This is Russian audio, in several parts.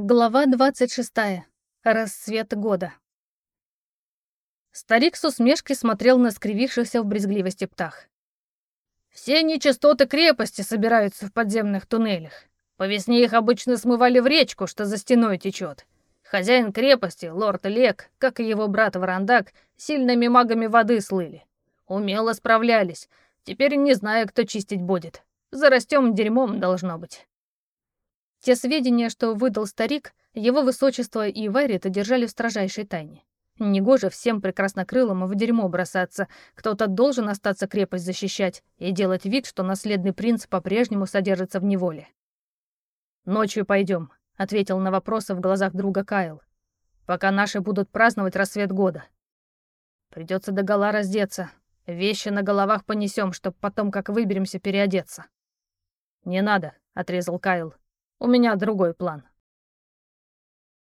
Глава 26. Рассвет года. Старик с усмешкой смотрел на скривившихся в брезгливости птах. «Все нечистоты крепости собираются в подземных туннелях. По весне их обычно смывали в речку, что за стеной течет. Хозяин крепости, лорд Лек, как и его брат Варандак, сильными магами воды слыли. Умело справлялись. Теперь не знаю, кто чистить будет. Зарастем дерьмом должно быть». Те сведения, что выдал старик, его высочество и Вайрита держали в строжайшей тайне. Негоже всем прекраснокрылым в дерьмо бросаться. Кто-то должен остаться крепость защищать и делать вид, что наследный принц по-прежнему содержится в неволе. «Ночью пойдем», — ответил на вопросы в глазах друга Кайл. «Пока наши будут праздновать рассвет года. Придется догола раздеться. Вещи на головах понесем, чтоб потом, как выберемся, переодеться». «Не надо», — отрезал Кайл. У меня другой план.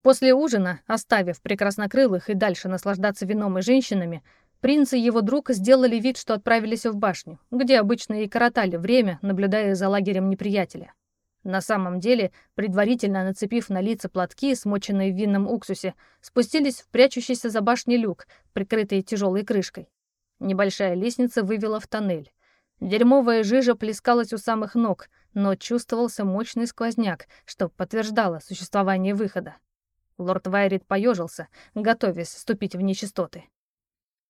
После ужина, оставив прекраснокрылых и дальше наслаждаться вином и женщинами, принц и его друг сделали вид, что отправились в башню, где обычно и коротали время, наблюдая за лагерем неприятеля. На самом деле, предварительно нацепив на лица платки, смоченные в винном уксусе, спустились в прячущийся за башней люк, прикрытый тяжелой крышкой. Небольшая лестница вывела в тоннель. Дерьмовая жижа плескалась у самых ног, но чувствовался мощный сквозняк, что подтверждало существование выхода. Лорд Вайрит поежился, готовясь вступить в нечистоты.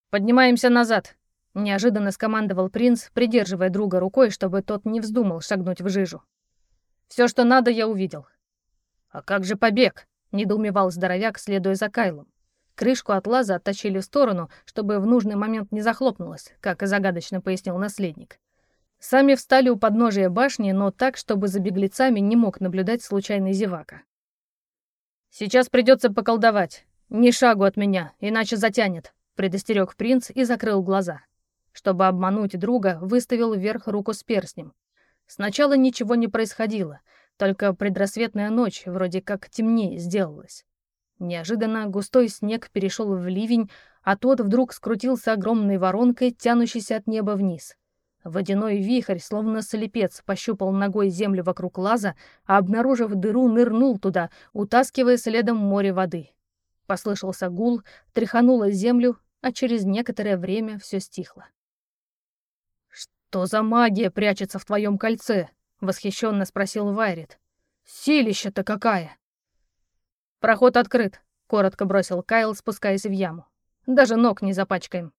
«Поднимаемся назад!» — неожиданно скомандовал принц, придерживая друга рукой, чтобы тот не вздумал шагнуть в жижу. «Все, что надо, я увидел». «А как же побег?» — недоумевал здоровяк, следуя за Кайлом. Крышку от лаза оттащили в сторону, чтобы в нужный момент не захлопнулась, как и загадочно пояснил наследник. Сами встали у подножия башни, но так, чтобы за беглецами не мог наблюдать случайный зевака. «Сейчас придется поколдовать. Ни шагу от меня, иначе затянет», — предостерег принц и закрыл глаза. Чтобы обмануть друга, выставил вверх руку с перстнем. Сначала ничего не происходило, только предрассветная ночь вроде как темнее сделалась. Неожиданно густой снег перешел в ливень, а тот вдруг скрутился огромной воронкой, тянущейся от неба вниз. Водяной вихрь, словно слепец, пощупал ногой землю вокруг лаза, а, обнаружив дыру, нырнул туда, утаскивая следом море воды. Послышался гул, тряхануло землю, а через некоторое время все стихло. «Что за магия прячется в твоем кольце?» — восхищенно спросил Вайрит. «Силища-то какая!» «Проход открыт», — коротко бросил Кайл, спускаясь в яму. «Даже ног не запачкаем».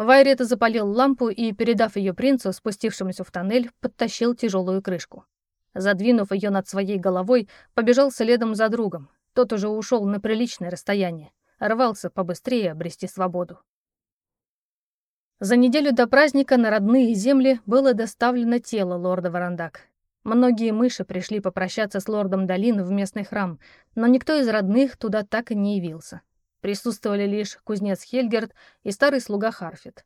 Вайрет запалил лампу и, передав ее принцу, спустившемуся в тоннель, подтащил тяжелую крышку. Задвинув ее над своей головой, побежал следом за другом. Тот уже ушел на приличное расстояние, рвался побыстрее обрести свободу. За неделю до праздника на родные земли было доставлено тело лорда Варандак. Многие мыши пришли попрощаться с лордом Долин в местный храм, но никто из родных туда так и не явился. Присутствовали лишь кузнец Хельгерт и старый слуга Харфит.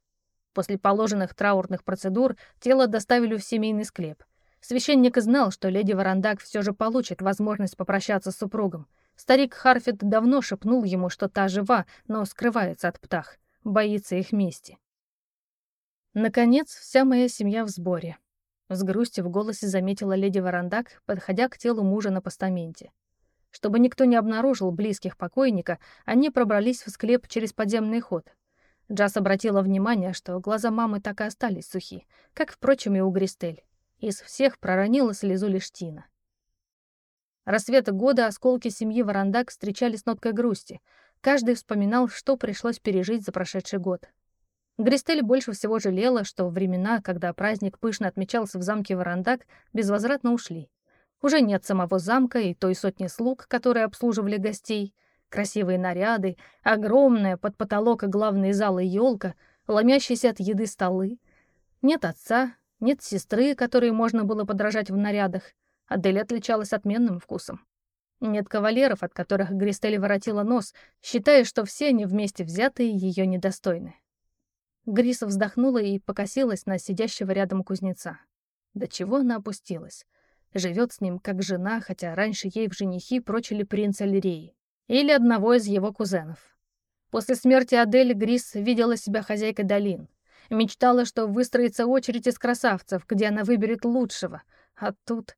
После положенных траурных процедур тело доставили в семейный склеп. Священник знал, что леди Варандак все же получит возможность попрощаться с супругом. Старик Харфит давно шепнул ему, что та жива, но скрывается от птах, боится их мести. Наконец, вся моя семья в сборе. С грустью в голосе заметила леди Варандак, подходя к телу мужа на постаменте. Чтобы никто не обнаружил близких покойника, они пробрались в склеп через подземный ход. Джаз обратила внимание, что глаза мамы так и остались сухи, как, впрочем, и у Гристель. Из всех проронила слезу лишь Тина. Рассвета года осколки семьи Варандак встречали с ноткой грусти. Каждый вспоминал, что пришлось пережить за прошедший год. Гристель больше всего жалела, что времена, когда праздник пышно отмечался в замке Варандак, безвозвратно ушли. Уже нет самого замка и той сотни слуг, которые обслуживали гостей. Красивые наряды, огромная под потолок главной залы елка, ломящиеся от еды столы. Нет отца, нет сестры, которой можно было подражать в нарядах. Адель отличалась отменным вкусом. Нет кавалеров, от которых Гристель воротила нос, считая, что все они вместе взятые ее недостойны. Гриса вздохнула и покосилась на сидящего рядом кузнеца. До чего она опустилась? Живет с ним как жена, хотя раньше ей в женихи прочили принца Лиреи. Или одного из его кузенов. После смерти Адель Грис видела себя хозяйкой долин. Мечтала, что выстроится очередь из красавцев, где она выберет лучшего. А тут...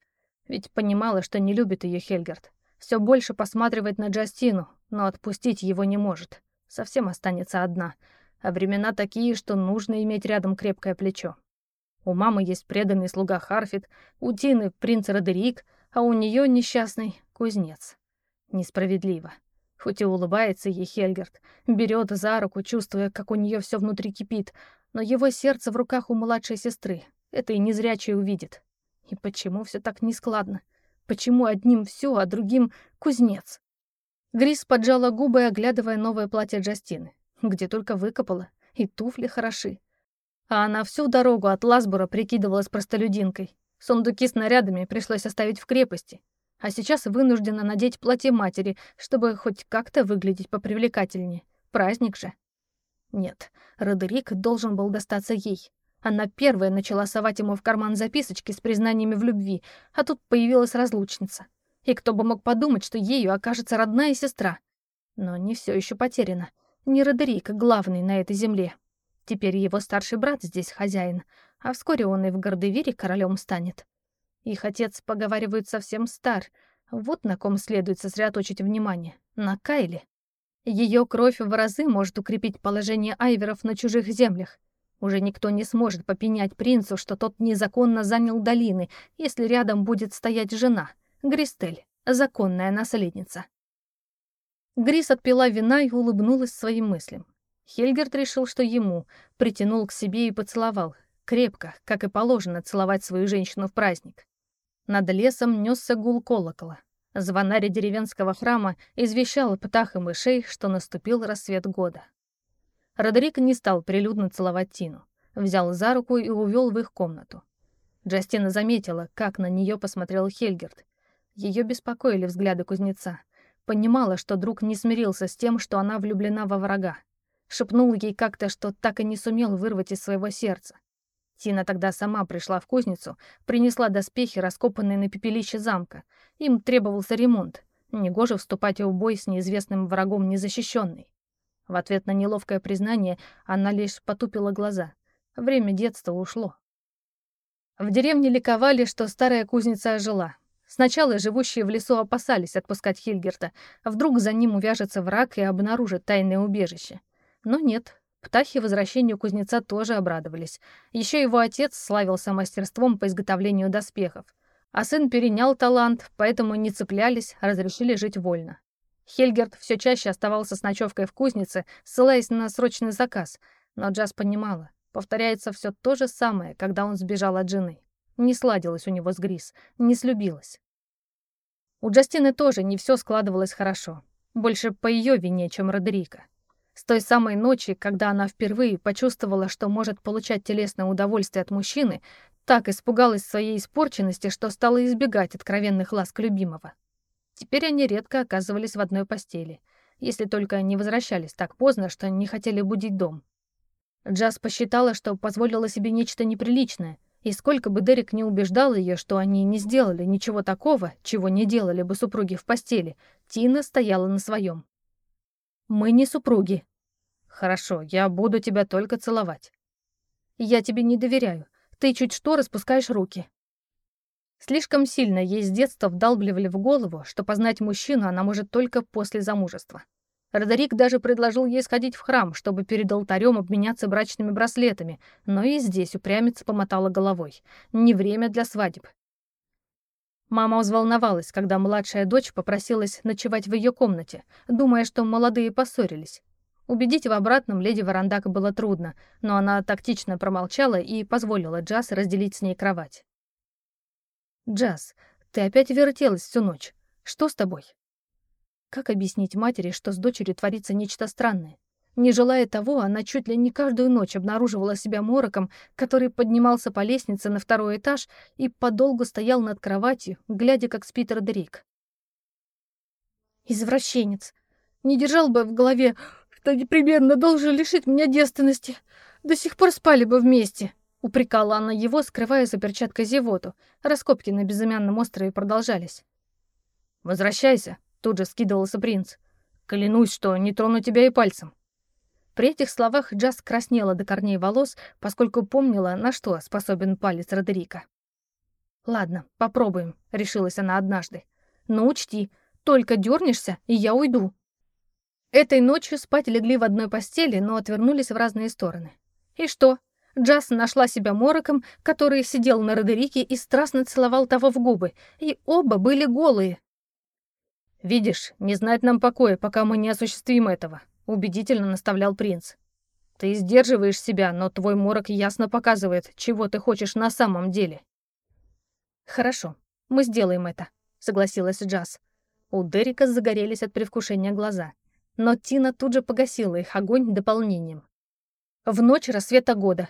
Ведь понимала, что не любит ее Хельгард. Все больше посматривает на Джастину, но отпустить его не может. Совсем останется одна. А времена такие, что нужно иметь рядом крепкое плечо. У мамы есть преданный слуга Харфит, у Тины принц Родерик, а у нее несчастный кузнец. Несправедливо. Хоть и улыбается ей Хельгерт, берет за руку, чувствуя, как у нее все внутри кипит, но его сердце в руках у младшей сестры. Это и незрячий увидит. И почему все так нескладно? Почему одним все, а другим кузнец? Грис поджала губы, оглядывая новое платье Джастины. Где только выкопала. И туфли хороши. А она всю дорогу от Ласбура прикидывалась простолюдинкой. Сундуки с нарядами пришлось оставить в крепости. А сейчас вынуждена надеть платье матери, чтобы хоть как-то выглядеть попривлекательнее. Праздник же. Нет, Родерик должен был достаться ей. Она первая начала совать ему в карман записочки с признаниями в любви, а тут появилась разлучница. И кто бы мог подумать, что ею окажется родная сестра. Но не все еще потеряно. Не Родерик главный на этой земле. Теперь его старший брат здесь хозяин, а вскоре он и в Гордевире королем станет. Их отец, поговаривают, совсем стар. Вот на ком следует сосредоточить внимание. На Кайле. Ее кровь в разы может укрепить положение айверов на чужих землях. Уже никто не сможет попенять принцу, что тот незаконно занял долины, если рядом будет стоять жена, Гристель, законная наследница. Грис отпила вина и улыбнулась своим мыслям. Хельгерт решил, что ему, притянул к себе и поцеловал, крепко, как и положено целовать свою женщину в праздник. Над лесом несся гул колокола. Звонарь деревенского храма извещал птах и мышей, что наступил рассвет года. Родерик не стал прилюдно целовать Тину. Взял за руку и увел в их комнату. Джастина заметила, как на нее посмотрел Хельгерт. Ее беспокоили взгляды кузнеца. Понимала, что друг не смирился с тем, что она влюблена во врага. Шепнул ей как-то, что так и не сумел вырвать из своего сердца. Тина тогда сама пришла в кузницу, принесла доспехи, раскопанные на пепелище замка. Им требовался ремонт. Негоже вступать в бой с неизвестным врагом незащищенной. В ответ на неловкое признание она лишь потупила глаза. Время детства ушло. В деревне ликовали, что старая кузница ожила. Сначала живущие в лесу опасались отпускать Хильгерта, вдруг за ним увяжется враг и обнаружит тайное убежище. Но нет, птахи возвращению кузнеца тоже обрадовались. Еще его отец славился мастерством по изготовлению доспехов. А сын перенял талант, поэтому не цеплялись, разрешили жить вольно. Хельгерт все чаще оставался с ночевкой в кузнице, ссылаясь на срочный заказ, но Джаз понимала, повторяется все то же самое, когда он сбежал от жены. Не сладилось у него с Грис, не слюбилась. У Джастины тоже не все складывалось хорошо. Больше по ее вине, чем Родерика. С той самой ночи, когда она впервые почувствовала, что может получать телесное удовольствие от мужчины, так испугалась своей испорченности, что стала избегать откровенных ласк любимого. Теперь они редко оказывались в одной постели, если только не возвращались так поздно, что не хотели будить дом. Джаз посчитала, что позволила себе нечто неприличное, и сколько бы Дерек не убеждал ее, что они не сделали ничего такого, чего не делали бы супруги в постели, Тина стояла на своем. «Мы не супруги». «Хорошо, я буду тебя только целовать». «Я тебе не доверяю. Ты чуть что распускаешь руки». Слишком сильно ей с детства вдалбливали в голову, что познать мужчину она может только после замужества. Родерик даже предложил ей сходить в храм, чтобы перед алтарем обменяться брачными браслетами, но и здесь упрямица помотала головой. Не время для свадеб. Мама взволновалась, когда младшая дочь попросилась ночевать в ее комнате, думая, что молодые поссорились. Убедить в обратном леди Варандак было трудно, но она тактично промолчала и позволила Джаз разделить с ней кровать. «Джаз, ты опять вертелась всю ночь. Что с тобой?» Как объяснить матери, что с дочерью творится нечто странное? Не желая того, она чуть ли не каждую ночь обнаруживала себя мороком, который поднимался по лестнице на второй этаж и подолгу стоял над кроватью, глядя, как спит Родерик. «Извращенец! Не держал бы в голове, что непременно должен лишить меня девственности. До сих пор спали бы вместе!» Упрекала она его, скрывая за перчаткой зевоту. Раскопки на безымянном острове продолжались. «Возвращайся», — тут же скидывался принц. «Клянусь, что не трону тебя и пальцем». При этих словах Джаз краснела до корней волос, поскольку помнила, на что способен палец Родерика. «Ладно, попробуем», — решилась она однажды. «Но учти, Только дернешься, и я уйду». Этой ночью спать легли в одной постели, но отвернулись в разные стороны. И что? Джаз нашла себя мороком, который сидел на Родерике и страстно целовал того в губы, и оба были голые. «Видишь, не знать нам покоя, пока мы не осуществим этого», — убедительно наставлял принц. «Ты сдерживаешь себя, но твой морок ясно показывает, чего ты хочешь на самом деле». «Хорошо, мы сделаем это», — согласилась Джаз. У Дерека загорелись от предвкушения глаза, но Тина тут же погасила их огонь дополнением. В ночь рассвета года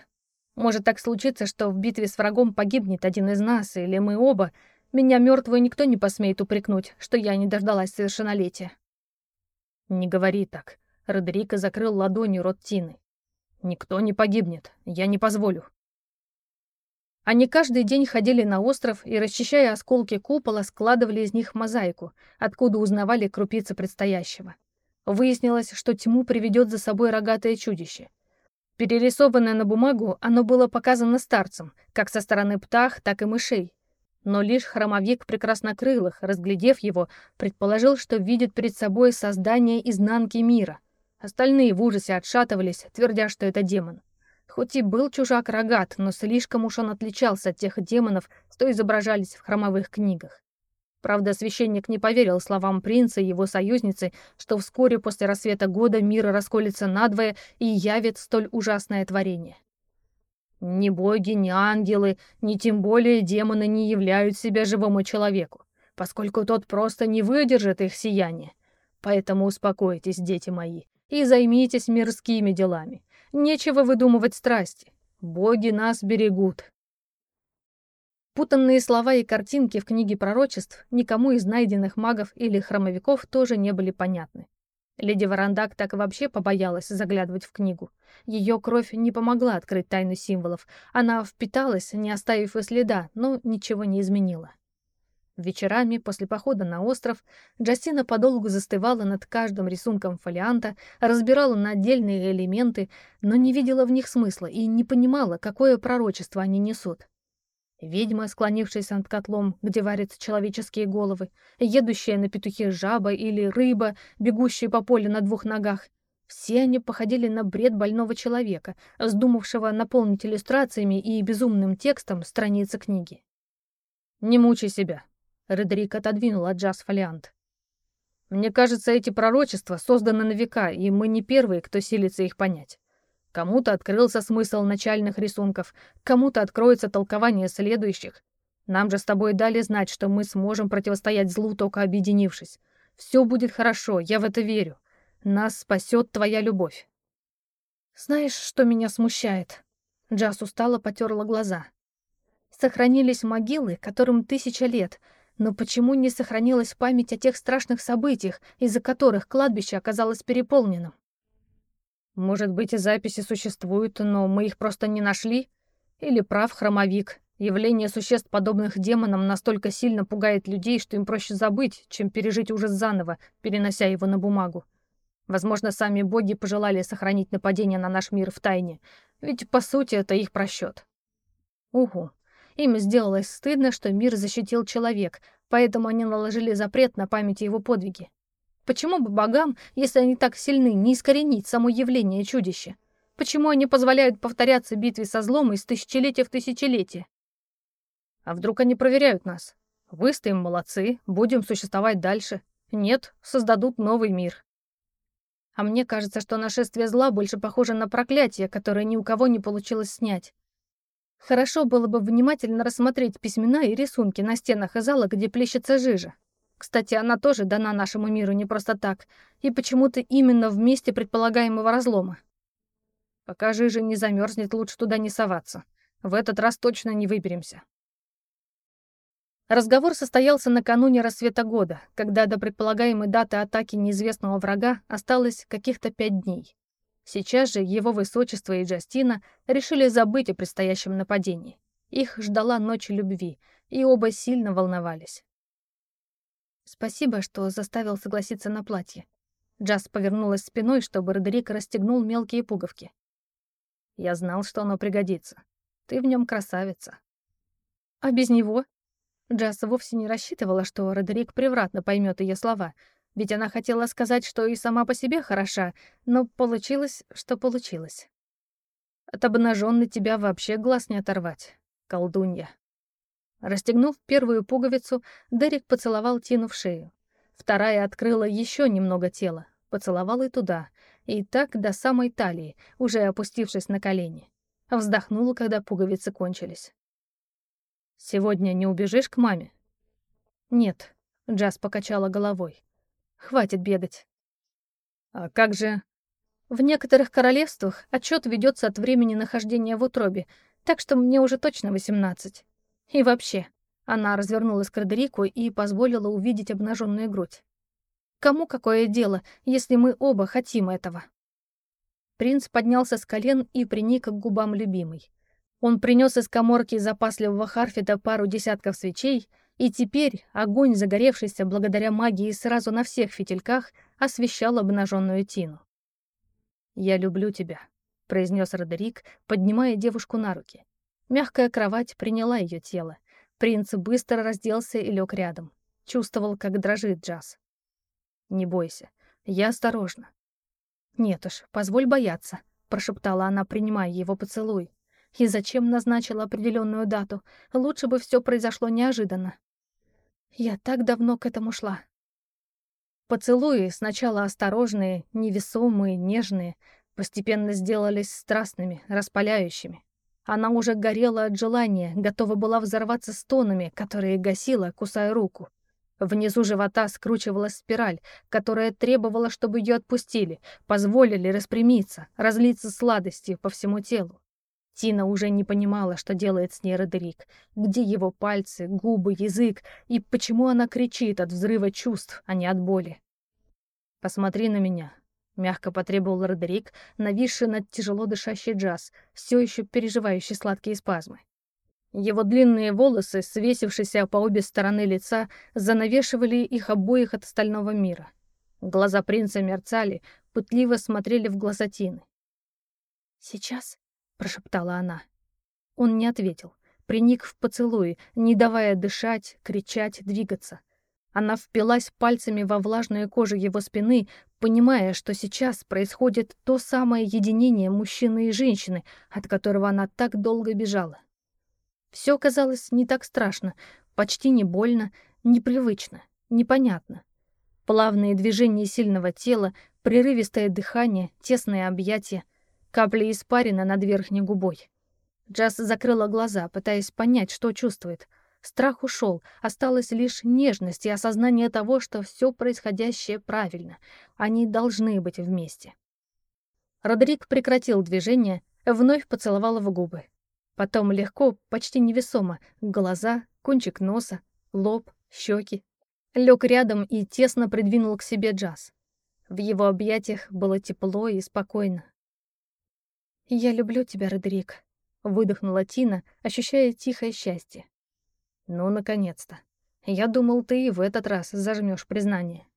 может так случиться, что в битве с врагом погибнет один из нас, или мы оба. Меня мертвую никто не посмеет упрекнуть, что я не дождалась совершеннолетия. Не говори так. Родерика закрыл ладонью рот Тины. Никто не погибнет. Я не позволю. Они каждый день ходили на остров и, расчищая осколки купола, складывали из них мозаику, откуда узнавали крупицы предстоящего. Выяснилось, что тьму приведет за собой рогатое чудище. Перерисованное на бумагу, оно было показано старцем, как со стороны птах, так и мышей. Но лишь хромовик прекраснокрылых, разглядев его, предположил, что видит перед собой создание изнанки мира. Остальные в ужасе отшатывались, твердя, что это демон. Хоть и был чужак рогат, но слишком уж он отличался от тех демонов, что изображались в хромовых книгах. Правда, священник не поверил словам принца и его союзницы, что вскоре после рассвета года мир расколется надвое и явит столь ужасное творение. Ни боги, ни ангелы, ни тем более демоны не являют себя живому человеку, поскольку тот просто не выдержит их сияния. Поэтому успокойтесь, дети мои, и займитесь мирскими делами. Нечего выдумывать страсти. Боги нас берегут. Путанные слова и картинки в книге пророчеств никому из найденных магов или хромовиков тоже не были понятны. Леди Варандак так вообще побоялась заглядывать в книгу. Ее кровь не помогла открыть тайну символов. Она впиталась, не оставив и следа, но ничего не изменила. Вечерами после похода на остров Джастина подолгу застывала над каждым рисунком фолианта, разбирала на отдельные элементы, но не видела в них смысла и не понимала, какое пророчество они несут. Ведьма, склонившаяся над котлом, где варятся человеческие головы, едущая на петухе жаба или рыба, бегущая по полю на двух ногах. Все они походили на бред больного человека, вздумавшего наполнить иллюстрациями и безумным текстом страницы книги. «Не мучай себя», — Редрик отодвинул от джаз фолиант. «Мне кажется, эти пророчества созданы на века, и мы не первые, кто силится их понять. Кому-то открылся смысл начальных рисунков, кому-то откроется толкование следующих. Нам же с тобой дали знать, что мы сможем противостоять злу, только объединившись. Все будет хорошо, я в это верю. Нас спасет твоя любовь. Знаешь, что меня смущает? Джаз устало потерла глаза. Сохранились могилы, которым тысяча лет, но почему не сохранилась память о тех страшных событиях, из-за которых кладбище оказалось переполненным? Может быть, и записи существуют, но мы их просто не нашли? Или прав хромовик? Явление существ, подобных демонам, настолько сильно пугает людей, что им проще забыть, чем пережить ужас заново, перенося его на бумагу. Возможно, сами боги пожелали сохранить нападение на наш мир в тайне, ведь, по сути, это их просчет. Угу. Им сделалось стыдно, что мир защитил человек, поэтому они наложили запрет на память его подвиги. Почему бы богам, если они так сильны, не искоренить само явление чудища? Почему они позволяют повторяться битве со злом из тысячелетия в тысячелетие? А вдруг они проверяют нас? Выстоим, молодцы, будем существовать дальше. Нет, создадут новый мир. А мне кажется, что нашествие зла больше похоже на проклятие, которое ни у кого не получилось снять. Хорошо было бы внимательно рассмотреть письмена и рисунки на стенах и зала, где плещется жижа. Кстати, она тоже дана нашему миру не просто так, и почему-то именно в месте предполагаемого разлома. Пока жижа не замерзнет, лучше туда не соваться. В этот раз точно не выберемся. Разговор состоялся накануне рассвета года, когда до предполагаемой даты атаки неизвестного врага осталось каких-то пять дней. Сейчас же его высочество и Джастина решили забыть о предстоящем нападении. Их ждала ночь любви, и оба сильно волновались. Спасибо, что заставил согласиться на платье. Джаз повернулась спиной, чтобы Родерик расстегнул мелкие пуговки. Я знал, что оно пригодится. Ты в нем красавица. А без него? Джаз вовсе не рассчитывала, что Родерик превратно поймет ее слова, ведь она хотела сказать, что и сама по себе хороша, но получилось, что получилось. От обнаженной тебя вообще глаз не оторвать, колдунья. Расстегнув первую пуговицу, Дерек поцеловал Тину в шею. Вторая открыла еще немного тела, поцеловал и туда, и так до самой талии, уже опустившись на колени. Вздохнула, когда пуговицы кончились. «Сегодня не убежишь к маме?» «Нет», — Джаз покачала головой. «Хватит бегать». «А как же...» «В некоторых королевствах отчет ведется от времени нахождения в утробе, так что мне уже точно восемнадцать. И вообще, она развернулась к Родерику и позволила увидеть обнаженную грудь. Кому какое дело, если мы оба хотим этого? Принц поднялся с колен и приник к губам любимой. Он принес из коморки запасливого Харфида пару десятков свечей, и теперь огонь, загоревшийся благодаря магии сразу на всех фитильках, освещал обнаженную Тину. «Я люблю тебя», — произнес Родерик, поднимая девушку на руки. Мягкая кровать приняла ее тело. Принц быстро разделся и лег рядом. Чувствовал, как дрожит Джаз. «Не бойся, я осторожна». «Нет уж, позволь бояться», — прошептала она, принимая его поцелуй. «И зачем назначила определенную дату? Лучше бы все произошло неожиданно». Я так давно к этому шла. Поцелуи, сначала осторожные, невесомые, нежные, постепенно сделались страстными, распаляющими. Она уже горела от желания, готова была взорваться стонами, которые гасила, кусая руку. Внизу живота скручивалась спираль, которая требовала, чтобы ее отпустили, позволили распрямиться, разлиться сладостью по всему телу. Тина уже не понимала, что делает с ней Родерик, где его пальцы, губы, язык, и почему она кричит от взрыва чувств, а не от боли. «Посмотри на меня», Мягко потребовал Родерик, нависший над тяжело дышащий джаз, все еще переживающий сладкие спазмы. Его длинные волосы, свесившиеся по обе стороны лица, занавешивали их обоих от остального мира. Глаза принца мерцали, пытливо смотрели в глаза Тины. «Сейчас?» — прошептала она. Он не ответил, приник в поцелуи, не давая дышать, кричать, двигаться. Она впилась пальцами во влажную кожу его спины, понимая, что сейчас происходит то самое единение мужчины и женщины, от которого она так долго бежала. Все казалось не так страшно, почти не больно, непривычно, непонятно. Плавные движения сильного тела, прерывистое дыхание, тесные объятия, капли испарина над верхней губой. Джаз закрыла глаза, пытаясь понять, что чувствует — Страх ушел, осталась лишь нежность и осознание того, что все происходящее правильно. Они должны быть вместе. Родерик прекратил движение, вновь поцеловал в губы. Потом легко, почти невесомо, глаза, кончик носа, лоб, щеки. Лег рядом и тесно придвинул к себе Джаз. В его объятиях было тепло и спокойно. «Я люблю тебя, Родерик», — выдохнула Тина, ощущая тихое счастье. Ну, наконец-то. Я думал, ты и в этот раз зажмешь признание.